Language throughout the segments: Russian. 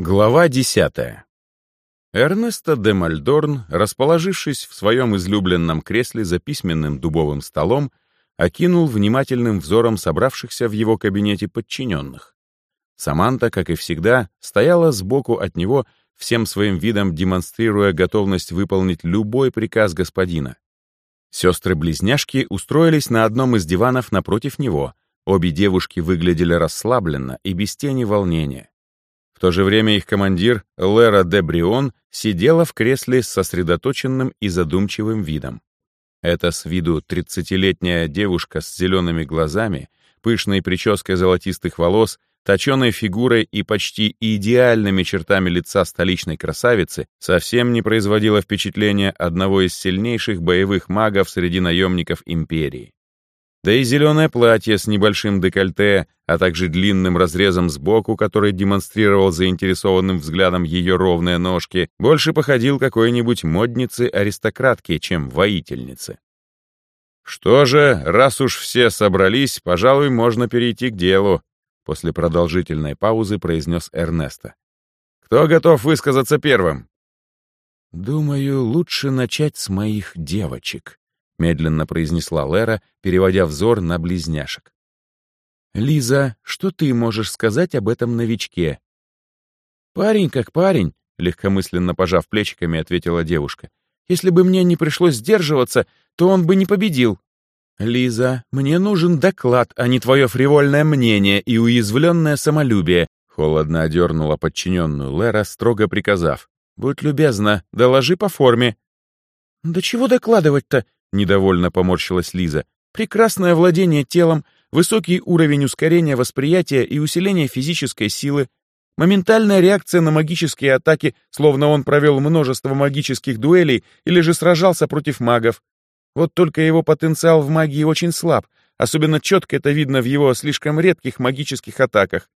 Глава десятая. Эрнесто де Мальдорн, расположившись в своем излюбленном кресле за письменным дубовым столом, окинул внимательным взором собравшихся в его кабинете подчиненных. Саманта, как и всегда, стояла сбоку от него, всем своим видом демонстрируя готовность выполнить любой приказ господина. Сестры-близняшки устроились на одном из диванов напротив него. Обе девушки выглядели расслабленно и без тени волнения. В то же время их командир, Лера де Брион, сидела в кресле с сосредоточенным и задумчивым видом. Эта с виду тридцатилетняя девушка с зелеными глазами, пышной прической золотистых волос, точеной фигурой и почти идеальными чертами лица столичной красавицы совсем не производила впечатления одного из сильнейших боевых магов среди наемников империи. Да и зеленое платье с небольшим декольте, а также длинным разрезом сбоку, который демонстрировал заинтересованным взглядом ее ровные ножки, больше походил какой-нибудь моднице-аристократке, чем воительнице. «Что же, раз уж все собрались, пожалуй, можно перейти к делу», после продолжительной паузы произнес Эрнесто. «Кто готов высказаться первым?» «Думаю, лучше начать с моих девочек», — медленно произнесла Лера, переводя взор на близняшек. «Лиза, что ты можешь сказать об этом новичке?» «Парень как парень», — легкомысленно пожав плечиками, ответила девушка. «Если бы мне не пришлось сдерживаться, то он бы не победил». «Лиза, мне нужен доклад, а не твое фривольное мнение и уязвленное самолюбие», — холодно одернула подчиненную Лера, строго приказав. «Будь любезна, доложи по форме». «Да чего докладывать-то?» — недовольно поморщилась Лиза. «Прекрасное владение телом, высокий уровень ускорения восприятия и усиления физической силы, моментальная реакция на магические атаки, словно он провел множество магических дуэлей или же сражался против магов. Вот только его потенциал в магии очень слаб, особенно четко это видно в его слишком редких магических атаках.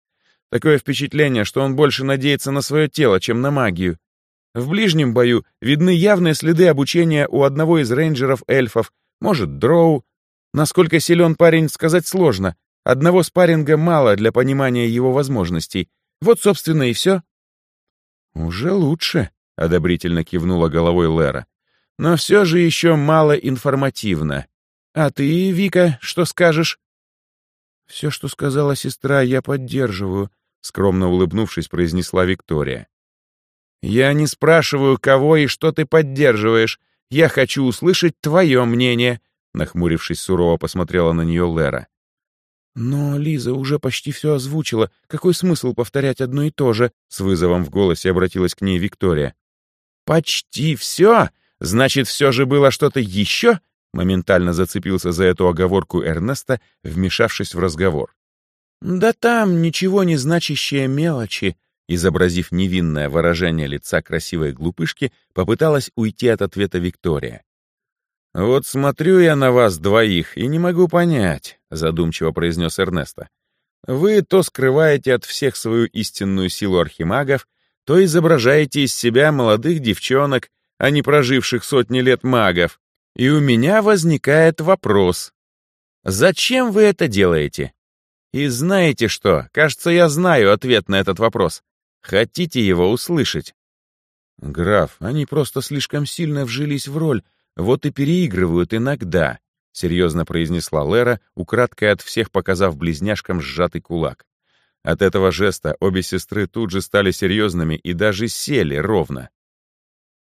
Такое впечатление, что он больше надеется на свое тело, чем на магию. В ближнем бою видны явные следы обучения у одного из рейнджеров-эльфов, может, дроу. Насколько силен парень, сказать сложно. Одного спарринга мало для понимания его возможностей. Вот, собственно, и все. «Уже лучше», — одобрительно кивнула головой Лера. «Но все же еще мало информативно. А ты, Вика, что скажешь?» «Все, что сказала сестра, я поддерживаю», — скромно улыбнувшись, произнесла Виктория. «Я не спрашиваю, кого и что ты поддерживаешь. Я хочу услышать твое мнение», — нахмурившись сурово посмотрела на нее Лера. «Но Лиза уже почти все озвучила. Какой смысл повторять одно и то же?» С вызовом в голосе обратилась к ней Виктория. «Почти все? Значит, все же было что-то еще?» Моментально зацепился за эту оговорку Эрнеста, вмешавшись в разговор. «Да там ничего не значащие мелочи», Изобразив невинное выражение лица красивой глупышки, попыталась уйти от ответа Виктория. «Вот смотрю я на вас двоих и не могу понять», — задумчиво произнес Эрнесто. «Вы то скрываете от всех свою истинную силу архимагов, то изображаете из себя молодых девчонок, а не проживших сотни лет магов. И у меня возникает вопрос. Зачем вы это делаете? И знаете что, кажется, я знаю ответ на этот вопрос. Хотите его услышать?» «Граф, они просто слишком сильно вжились в роль, вот и переигрывают иногда», — серьезно произнесла Лера, украдкой от всех показав близняшкам сжатый кулак. От этого жеста обе сестры тут же стали серьезными и даже сели ровно.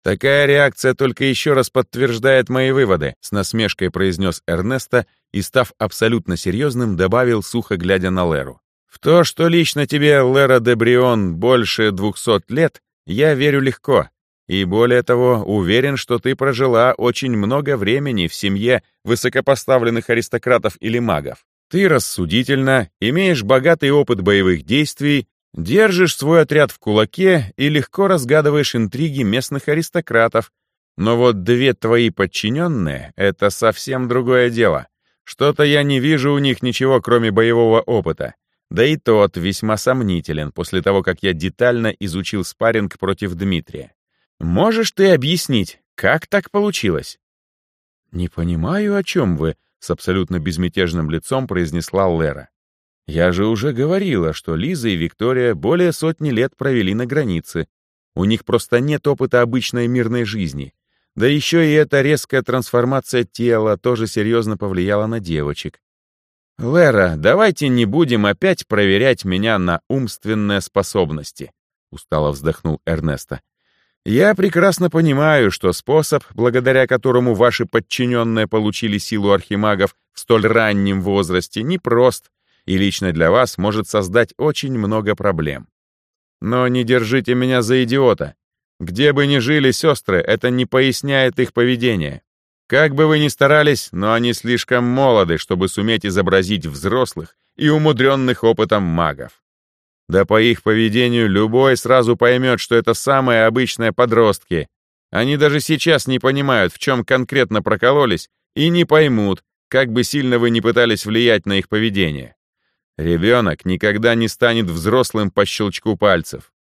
«Такая реакция только еще раз подтверждает мои выводы», с насмешкой произнес Эрнесто и, став абсолютно серьезным, добавил, сухо глядя на Леру. В то, что лично тебе, Лера де Брион, больше двухсот лет, я верю легко. И более того, уверен, что ты прожила очень много времени в семье высокопоставленных аристократов или магов. Ты рассудительна, имеешь богатый опыт боевых действий, держишь свой отряд в кулаке и легко разгадываешь интриги местных аристократов. Но вот две твои подчиненные — это совсем другое дело. Что-то я не вижу у них ничего, кроме боевого опыта. Да и тот весьма сомнителен после того, как я детально изучил спарринг против Дмитрия. Можешь ты объяснить, как так получилось?» «Не понимаю, о чем вы», — с абсолютно безмятежным лицом произнесла Лера. Я же уже говорила, что Лиза и Виктория более сотни лет провели на границе. У них просто нет опыта обычной мирной жизни. Да еще и эта резкая трансформация тела тоже серьезно повлияла на девочек. «Лера, давайте не будем опять проверять меня на умственные способности», — устало вздохнул Эрнеста. «Я прекрасно понимаю, что способ, благодаря которому ваши подчиненные получили силу архимагов в столь раннем возрасте, непрост и лично для вас может создать очень много проблем. Но не держите меня за идиота. Где бы ни жили сестры, это не поясняет их поведение. Как бы вы ни старались, но они слишком молоды, чтобы суметь изобразить взрослых и умудренных опытом магов. Да по их поведению любой сразу поймет, что это самые обычные подростки. Они даже сейчас не понимают, в чем конкретно прокололись, и не поймут, как бы сильно вы не пытались влиять на их поведение. Ребенок никогда не станет взрослым по щелчку пальцев.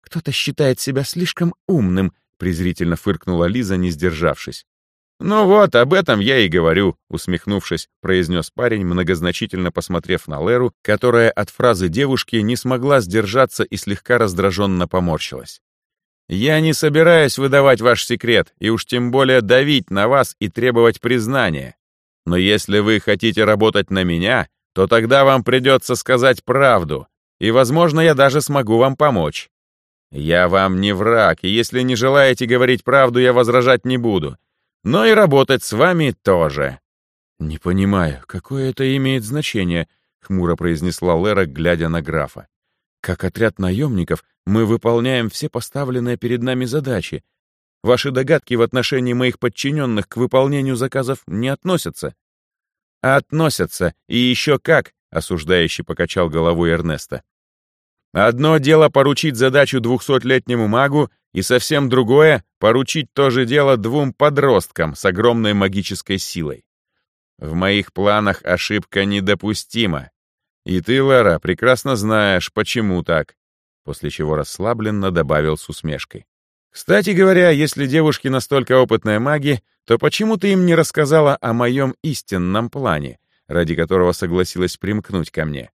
«Кто-то считает себя слишком умным», — презрительно фыркнула Лиза, не сдержавшись. «Ну вот, об этом я и говорю», — усмехнувшись, произнес парень, многозначительно посмотрев на Леру, которая от фразы девушки не смогла сдержаться и слегка раздраженно поморщилась. «Я не собираюсь выдавать ваш секрет, и уж тем более давить на вас и требовать признания. Но если вы хотите работать на меня, то тогда вам придется сказать правду, и, возможно, я даже смогу вам помочь. Я вам не враг, и если не желаете говорить правду, я возражать не буду. Но и работать с вами тоже». «Не понимаю, какое это имеет значение», — хмуро произнесла Лера, глядя на графа. «Как отряд наемников мы выполняем все поставленные перед нами задачи. Ваши догадки в отношении моих подчиненных к выполнению заказов не относятся. «Относятся, и еще как», — осуждающий покачал головой Эрнеста. «Одно дело поручить задачу двухсотлетнему магу, и совсем другое — поручить то же дело двум подросткам с огромной магической силой. В моих планах ошибка недопустима. И ты, Лера, прекрасно знаешь, почему так», после чего расслабленно добавил с усмешкой. «Кстати говоря, если девушки настолько опытные маги, то почему ты им не рассказала о моем истинном плане, ради которого согласилась примкнуть ко мне?»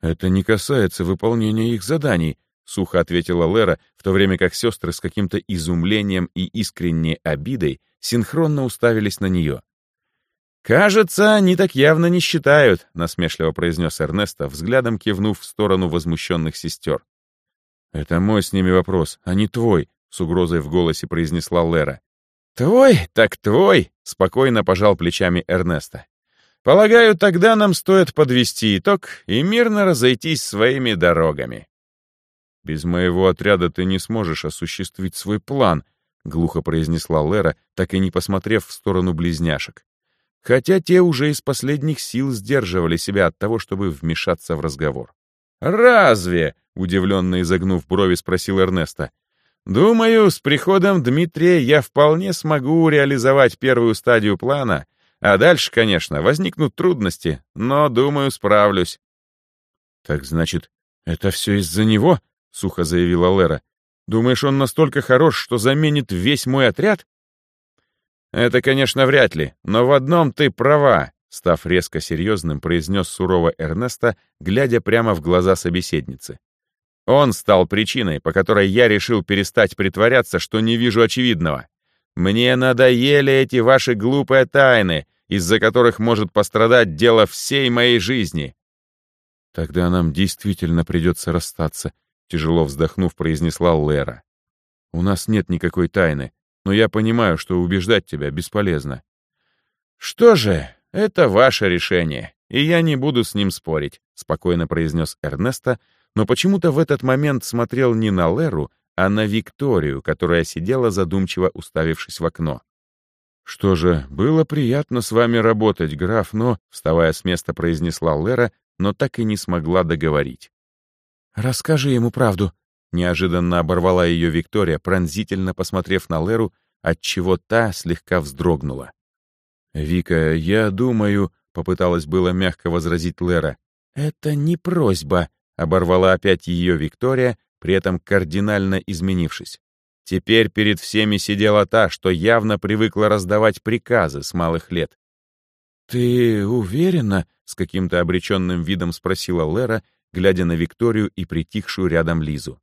«Это не касается выполнения их заданий», — сухо ответила Лера, в то время как сестры с каким-то изумлением и искренней обидой синхронно уставились на нее. «Кажется, они так явно не считают», — насмешливо произнес Эрнесто, взглядом кивнув в сторону возмущенных сестер. «Это мой с ними вопрос, а не твой», — с угрозой в голосе произнесла Лера. «Твой, так твой», — спокойно пожал плечами Эрнеста. «Полагаю, тогда нам стоит подвести итог и мирно разойтись своими дорогами». «Без моего отряда ты не сможешь осуществить свой план», — глухо произнесла Лера, так и не посмотрев в сторону близняшек. Хотя те уже из последних сил сдерживали себя от того, чтобы вмешаться в разговор. «Разве?» — удивленно изогнув брови, спросил Эрнеста. Думаю, с приходом Дмитрия я вполне смогу реализовать первую стадию плана, а дальше, конечно, возникнут трудности, но, думаю, справлюсь. «Так значит, это все из-за него?» — сухо заявила Лера. «Думаешь, он настолько хорош, что заменит весь мой отряд?» «Это, конечно, вряд ли, но в одном ты права», — став резко серьезным, произнес сурово Эрнеста, глядя прямо в глаза собеседницы. Он стал причиной, по которой я решил перестать притворяться, что не вижу очевидного. Мне надоели эти ваши глупые тайны, из-за которых может пострадать дело всей моей жизни. Тогда нам действительно придется расстаться, тяжело вздохнув, произнесла Лера. У нас нет никакой тайны, но я понимаю, что убеждать тебя бесполезно. Что же, это ваше решение, и я не буду с ним спорить, спокойно произнес Эрнеста, но почему-то в этот момент смотрел не на Леру, а на Викторию, которая сидела задумчиво уставившись в окно. «Что же, было приятно с вами работать, граф, но...» Вставая с места, произнесла Лера, но так и не смогла договорить. «Расскажи ему правду», — неожиданно оборвала ее Виктория, пронзительно посмотрев на Леру, отчего та слегка вздрогнула. «Вика, я думаю...» — попыталась было мягко возразить Лера. «Это не просьба», Оборвала опять ее Виктория, при этом кардинально изменившись. Теперь перед всеми сидела та, что явно привыкла раздавать приказы с малых лет. «Ты уверена?» — с каким-то обреченным видом спросила Лера, глядя на Викторию и притихшую рядом Лизу.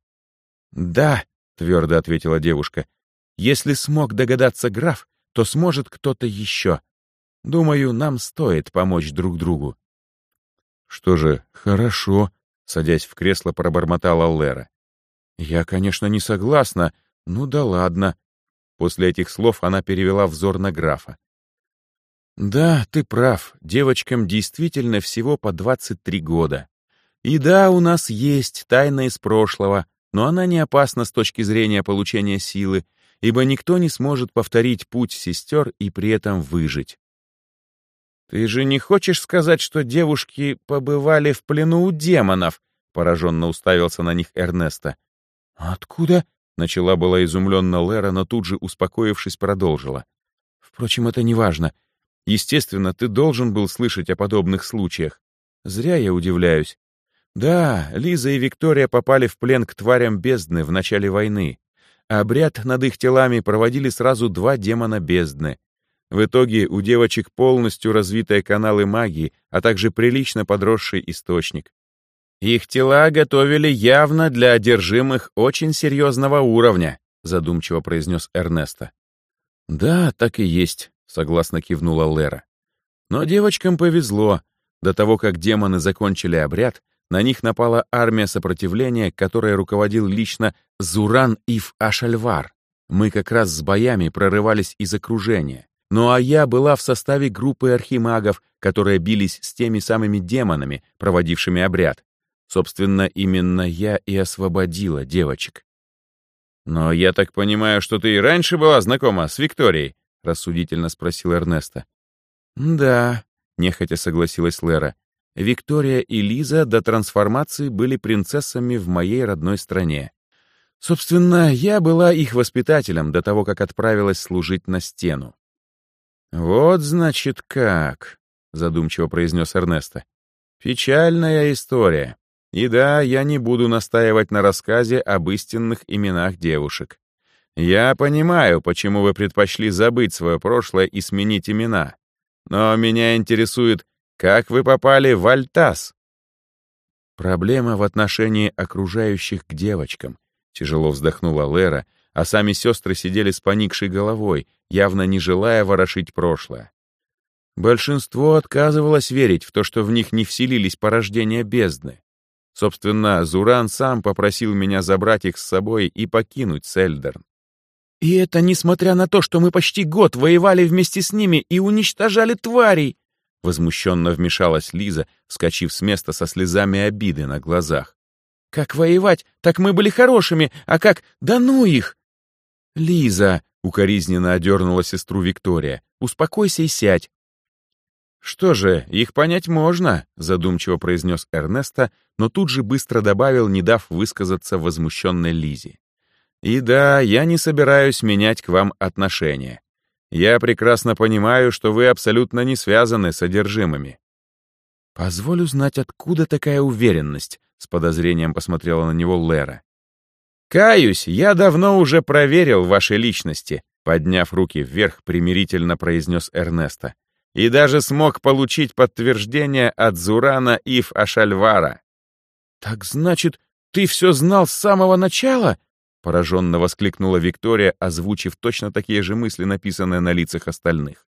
«Да», — твердо ответила девушка, — «если смог догадаться граф, то сможет кто-то еще. Думаю, нам стоит помочь друг другу». «Что же, хорошо», — садясь в кресло, пробормотала Лера. «Я, конечно, не согласна. Ну да ладно». После этих слов она перевела взор на графа. «Да, ты прав. Девочкам действительно всего по 23 года. И да, у нас есть тайна из прошлого, но она не опасна с точки зрения получения силы, ибо никто не сможет повторить путь сестер и при этом выжить. «Ты же не хочешь сказать, что девушки побывали в плену у демонов?» пораженно уставился на них Эрнеста. «Откуда?» — начала была изумленно Лера, но тут же, успокоившись, продолжила. «Впрочем, это не важно. Естественно, ты должен был слышать о подобных случаях. Зря я удивляюсь. Да, Лиза и Виктория попали в плен к тварям бездны в начале войны. Обряд над их телами проводили сразу два демона бездны. В итоге у девочек полностью развитые каналы магии, а также прилично подросший источник. Их тела готовили явно для одержимых очень серьезного уровня, задумчиво произнес Эрнеста. Да, так и есть, согласно кивнула Лера. Но девочкам повезло. До того, как демоны закончили обряд, на них напала армия сопротивления, которой руководил лично Зуран Ив Ашальвар. Мы как раз с боями прорывались из окружения. Ну а я была в составе группы архимагов, которые бились с теми самыми демонами, проводившими обряд. Собственно, именно я и освободила девочек. «Но я так понимаю, что ты и раньше была знакома с Викторией?» — рассудительно спросил Эрнеста. «Да», — нехотя согласилась Лера. «Виктория и Лиза до трансформации были принцессами в моей родной стране. Собственно, я была их воспитателем до того, как отправилась служить на стену». «Вот, значит, как», — задумчиво произнес Эрнесто. «Печальная история. И да, я не буду настаивать на рассказе об истинных именах девушек. Я понимаю, почему вы предпочли забыть свое прошлое и сменить имена. Но меня интересует, как вы попали в Альтас? Проблема в отношении окружающих к девочкам. Тяжело вздохнула Лера, а сами сестры сидели с поникшей головой, явно не желая ворошить прошлое. Большинство отказывалось верить в то, что в них не вселились порождения бездны. Собственно, Зуран сам попросил меня забрать их с собой и покинуть Сельдерн. «И это несмотря на то, что мы почти год воевали вместе с ними и уничтожали тварей!» Возмущенно вмешалась Лиза, вскочив с места со слезами обиды на глазах. «Как воевать? Так мы были хорошими, а как? Да ну их!» «Лиза!» — укоризненно одернула сестру Виктория. «Успокойся и сядь. «Что же, их понять можно», — задумчиво произнес Эрнеста, но тут же быстро добавил, не дав высказаться возмущенной Лизе. «И да, я не собираюсь менять к вам отношения. Я прекрасно понимаю, что вы абсолютно не связаны с одержимыми». «Позволю знать, откуда такая уверенность», — с подозрением посмотрела на него Лера. «Каюсь, я давно уже проверил ваши личности», — подняв руки вверх, примирительно произнес Эрнеста и даже смог получить подтверждение от Зурана Ив Ашальвара. «Так значит, ты все знал с самого начала?» Пораженно воскликнула Виктория, озвучив точно такие же мысли, написанные на лицах остальных.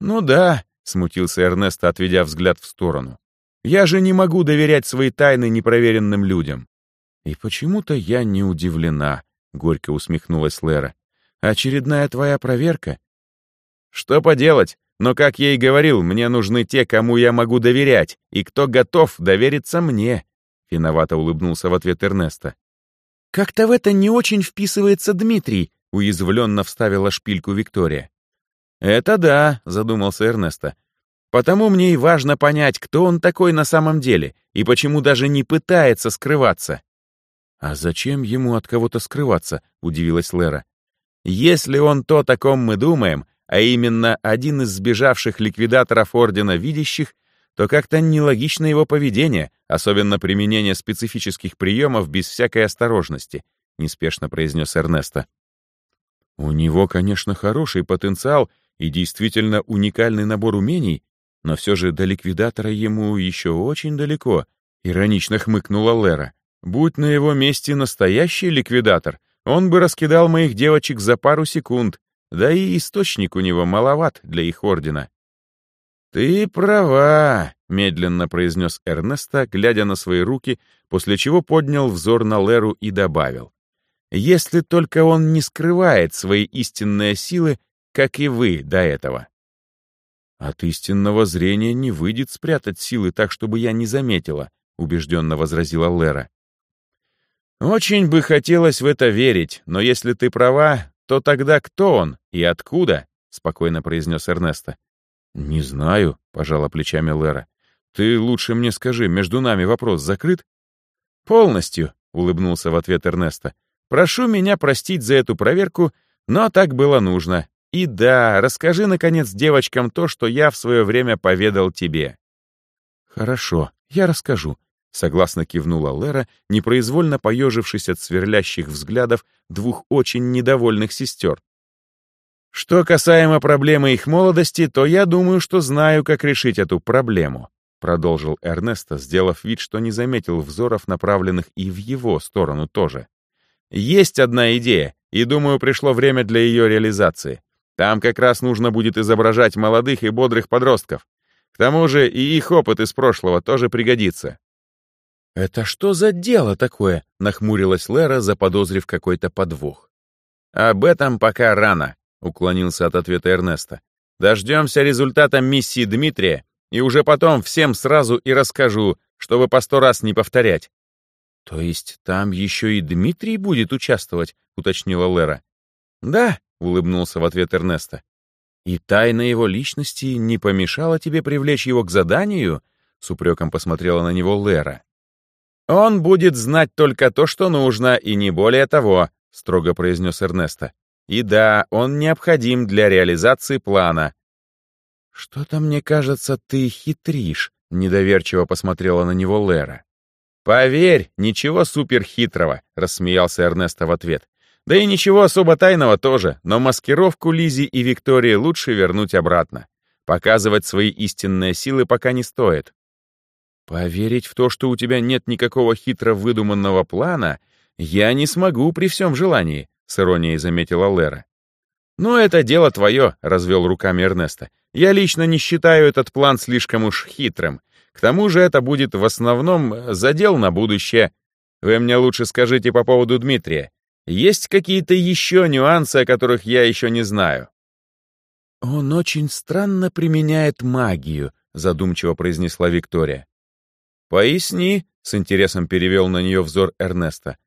«Ну да», — смутился Эрнест, отведя взгляд в сторону. «Я же не могу доверять свои тайны непроверенным людям». «И почему-то я не удивлена», — горько усмехнулась Лера. «Очередная твоя проверка?» «Что поделать? Но, как я и говорил, мне нужны те, кому я могу доверять, и кто готов довериться мне», — виновато улыбнулся в ответ Эрнеста. «Как-то в это не очень вписывается Дмитрий», — уязвленно вставила шпильку Виктория. «Это да», — задумался Эрнеста. «Потому мне и важно понять, кто он такой на самом деле, и почему даже не пытается скрываться». «А зачем ему от кого-то скрываться?» — удивилась Лера. «Если он то, о ком мы думаем, а именно один из сбежавших ликвидаторов Ордена Видящих, то как-то нелогично его поведение, особенно применение специфических приемов без всякой осторожности, неспешно произнес Эрнесто. У него, конечно, хороший потенциал и действительно уникальный набор умений, Но все же до ликвидатора ему еще очень далеко, иронично хмыкнула Лера. Будь на его месте настоящий ликвидатор, он бы раскидал моих девочек за пару секунд, да и источник у него маловат для их ордена. «Ты права», — медленно произнес Эрнеста, глядя на свои руки, после чего поднял взор на Леру и добавил. «Если только он не скрывает свои истинные силы, как и вы до этого». «От истинного зрения не выйдет спрятать силы так, чтобы я не заметила», — убежденно возразила Лера. «Очень бы хотелось в это верить, но если ты права, то тогда кто он и откуда?» — спокойно произнес Эрнеста. «Не знаю», — пожала плечами Лера. «Ты лучше мне скажи, между нами вопрос закрыт?» «Полностью», — улыбнулся в ответ Эрнеста. «Прошу меня простить за эту проверку, но так было нужно. И да, расскажи, наконец, девочкам то, что я в свое время поведал тебе». «Хорошо, я расскажу», — согласно кивнула Лера, непроизвольно поежившись от сверлящих взглядов двух очень недовольных сестер. Что касаемо проблемы их молодости, то я думаю, что знаю, как решить эту проблему, продолжил Эрнесто, сделав вид, что не заметил взоров, направленных и в его сторону тоже. Есть одна идея, и думаю, пришло время для ее реализации. Там как раз нужно будет изображать молодых и бодрых подростков. К тому же и их опыт из прошлого тоже пригодится. «Это что за дело такое?» — нахмурилась Лера, заподозрив какой-то подвох. «Об этом пока рано», — уклонился от ответа Эрнеста. «Дождемся результата миссии Дмитрия, и уже потом всем сразу и расскажу, чтобы по сто раз не повторять». «То есть там еще и Дмитрий будет участвовать?» — уточнила Лера. «Да», — улыбнулся в ответ Эрнеста. «И тайна его личности не помешала тебе привлечь его к заданию?» — с упреком посмотрела на него Лера. «Он будет знать только то, что нужно, и не более того», — строго произнес Эрнеста. И да, он необходим для реализации плана. «Что-то, мне кажется, ты хитришь», — недоверчиво посмотрела на него Лера. «Поверь, ничего суперхитрого», — рассмеялся Эрнесто в ответ. «Да и ничего особо тайного тоже, но маскировку Лизи и Виктории лучше вернуть обратно. Показывать свои истинные силы пока не стоит». «Поверить в то, что у тебя нет никакого хитро выдуманного плана, я не смогу при всем желании», с иронией заметила Лера. «Ну, это дело твое», — развел руками Эрнеста. «Я лично не считаю этот план слишком уж хитрым. К тому же это будет в основном задел на будущее. Вы мне лучше скажите по поводу Дмитрия. Есть какие-то еще нюансы, о которых я еще не знаю?» «Он очень странно применяет магию», — задумчиво произнесла Виктория. «Поясни», — с интересом перевел на нее взор Эрнеста.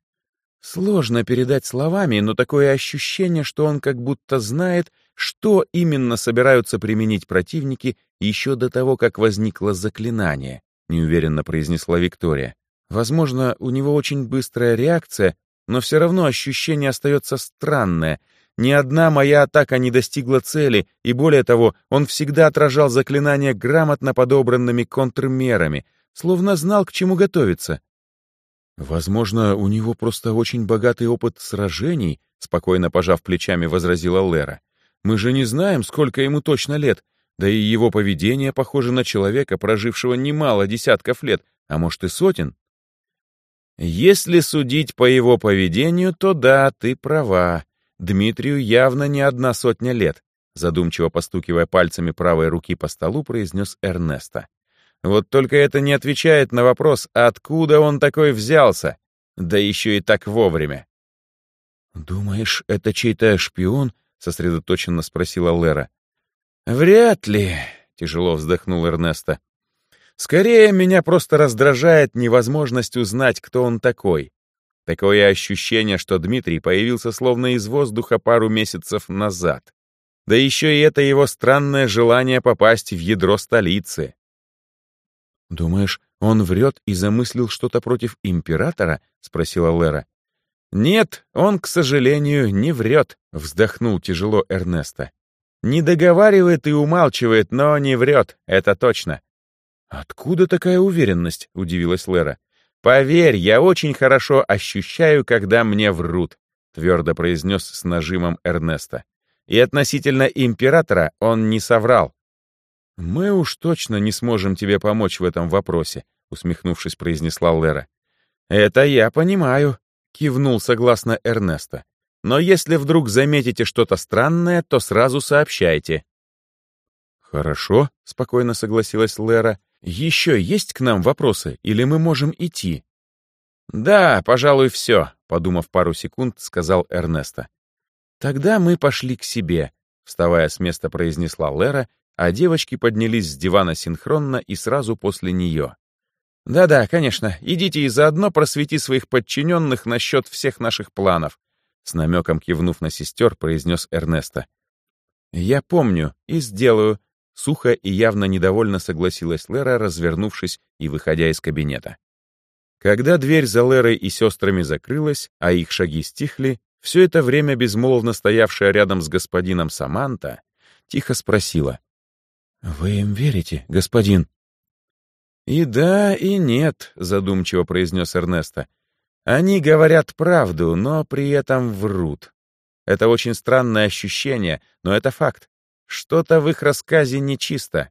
Сложно передать словами, но такое ощущение, что он как будто знает, что именно собираются применить противники еще до того, как возникло заклинание, неуверенно произнесла Виктория. Возможно, у него очень быстрая реакция, но все равно ощущение остается странное. Ни одна моя атака не достигла цели, и более того, он всегда отражал заклинания грамотно подобранными контрмерами, словно знал, к чему готовиться. «Возможно, у него просто очень богатый опыт сражений», спокойно пожав плечами, возразила Лера. «Мы же не знаем, сколько ему точно лет, да и его поведение похоже на человека, прожившего немало десятков лет, а может и сотен». «Если судить по его поведению, то да, ты права. Дмитрию явно не одна сотня лет», задумчиво постукивая пальцами правой руки по столу, произнес Эрнеста. Вот только это не отвечает на вопрос, откуда он такой взялся, да еще и так вовремя. «Думаешь, это чей-то шпион?» — сосредоточенно спросила Лера. «Вряд ли», — тяжело вздохнул Эрнесто. «Скорее, меня просто раздражает невозможность узнать, кто он такой. Такое ощущение, что Дмитрий появился словно из воздуха пару месяцев назад. Да еще и это его странное желание попасть в ядро столицы. «Думаешь, он врет и замыслил что-то против императора?» — спросила Лера. «Нет, он, к сожалению, не врет», — вздохнул тяжело Эрнеста. «Не договаривает и умалчивает, но не врет, это точно». «Откуда такая уверенность?» — удивилась Лера. «Поверь, я очень хорошо ощущаю, когда мне врут», — твердо произнес с нажимом Эрнеста. «И относительно императора он не соврал. «Мы уж точно не сможем тебе помочь в этом вопросе», — усмехнувшись, произнесла Лера. «Это я понимаю», — кивнул согласно Эрнеста. «Но если вдруг заметите что-то странное, то сразу сообщайте». «Хорошо», — спокойно согласилась Лера. «Еще есть к нам вопросы, или мы можем идти?» «Да, пожалуй, все», — подумав пару секунд, сказал Эрнеста. «Тогда мы пошли к себе», — вставая с места, произнесла Лера, а девочки поднялись с дивана синхронно и сразу после нее. «Да-да, конечно, идите и заодно просвети своих подчиненных насчет всех наших планов», с намеком кивнув на сестер, произнес Эрнеста. «Я помню и сделаю», — сухо и явно недовольно согласилась Лера, развернувшись и выходя из кабинета. Когда дверь за Лерой и сестрами закрылась, а их шаги стихли, все это время безмолвно стоявшая рядом с господином Саманта тихо спросила. «Вы им верите, господин?» «И да, и нет», — задумчиво произнес Эрнесто. «Они говорят правду, но при этом врут. Это очень странное ощущение, но это факт. Что-то в их рассказе нечисто».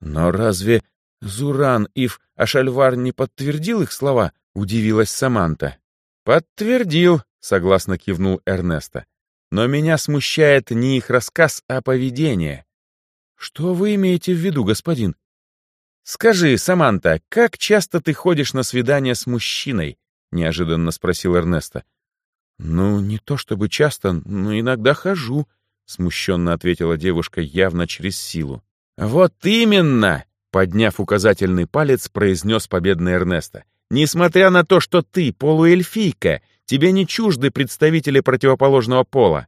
«Но разве Зуран Ив Ашальвар не подтвердил их слова?» — удивилась Саманта. «Подтвердил», — согласно кивнул Эрнесто. «Но меня смущает не их рассказ, а поведение». «Что вы имеете в виду, господин?» «Скажи, Саманта, как часто ты ходишь на свидания с мужчиной?» — неожиданно спросил Эрнесто. «Ну, не то чтобы часто, но иногда хожу», — смущенно ответила девушка явно через силу. «Вот именно!» — подняв указательный палец, произнес победный Эрнесто. «Несмотря на то, что ты полуэльфийка, тебе не чужды представители противоположного пола.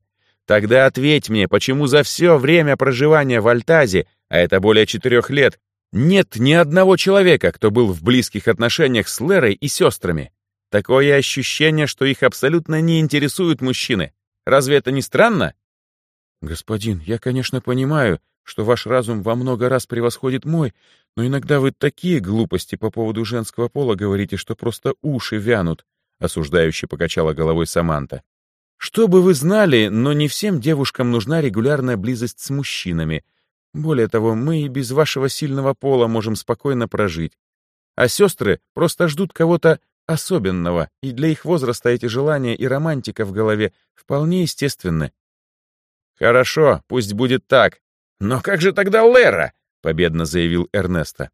Тогда ответь мне, почему за все время проживания в Альтазе, а это более четырех лет, нет ни одного человека, кто был в близких отношениях с Лерой и сестрами. Такое ощущение, что их абсолютно не интересуют мужчины. Разве это не странно? Господин, я, конечно, понимаю, что ваш разум во много раз превосходит мой, но иногда вы такие глупости по поводу женского пола говорите, что просто уши вянут, осуждающе покачала головой Саманта. Что бы вы знали, но не всем девушкам нужна регулярная близость с мужчинами — более того, мы и без вашего сильного пола можем спокойно прожить. А сестры просто ждут кого-то особенного, и для их возраста эти желания и романтика в голове вполне естественны. «Хорошо, пусть будет так. Но как же тогда Лера?» — победно заявил Эрнесто.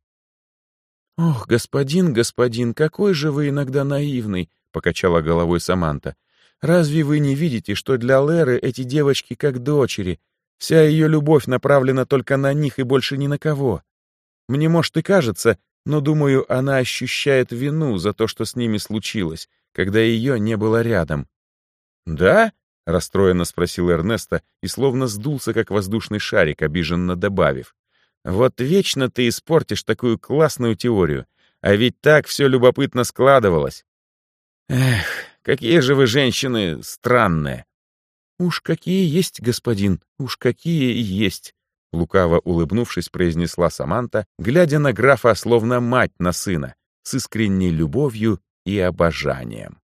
«Ох, господин, господин, какой же вы иногда наивный!» — покачала головой Саманта. «Разве вы не видите, что для Леры эти девочки как дочери, Вся ее любовь направлена только на них и больше ни на кого. Мне, может, и кажется, но, думаю, она ощущает вину за то, что с ними случилось, когда ее не было рядом. «Да?» — расстроенно спросил Эрнеста и словно сдулся, как воздушный шарик, обиженно добавив. «Вот вечно ты испортишь такую классную теорию, а ведь так все любопытно складывалось. Эх, какие же вы женщины странные!» «Уж какие есть, господин, уж какие есть!» Лукаво улыбнувшись, произнесла Саманта, глядя на графа, словно мать на сына, с искренней любовью и обожанием.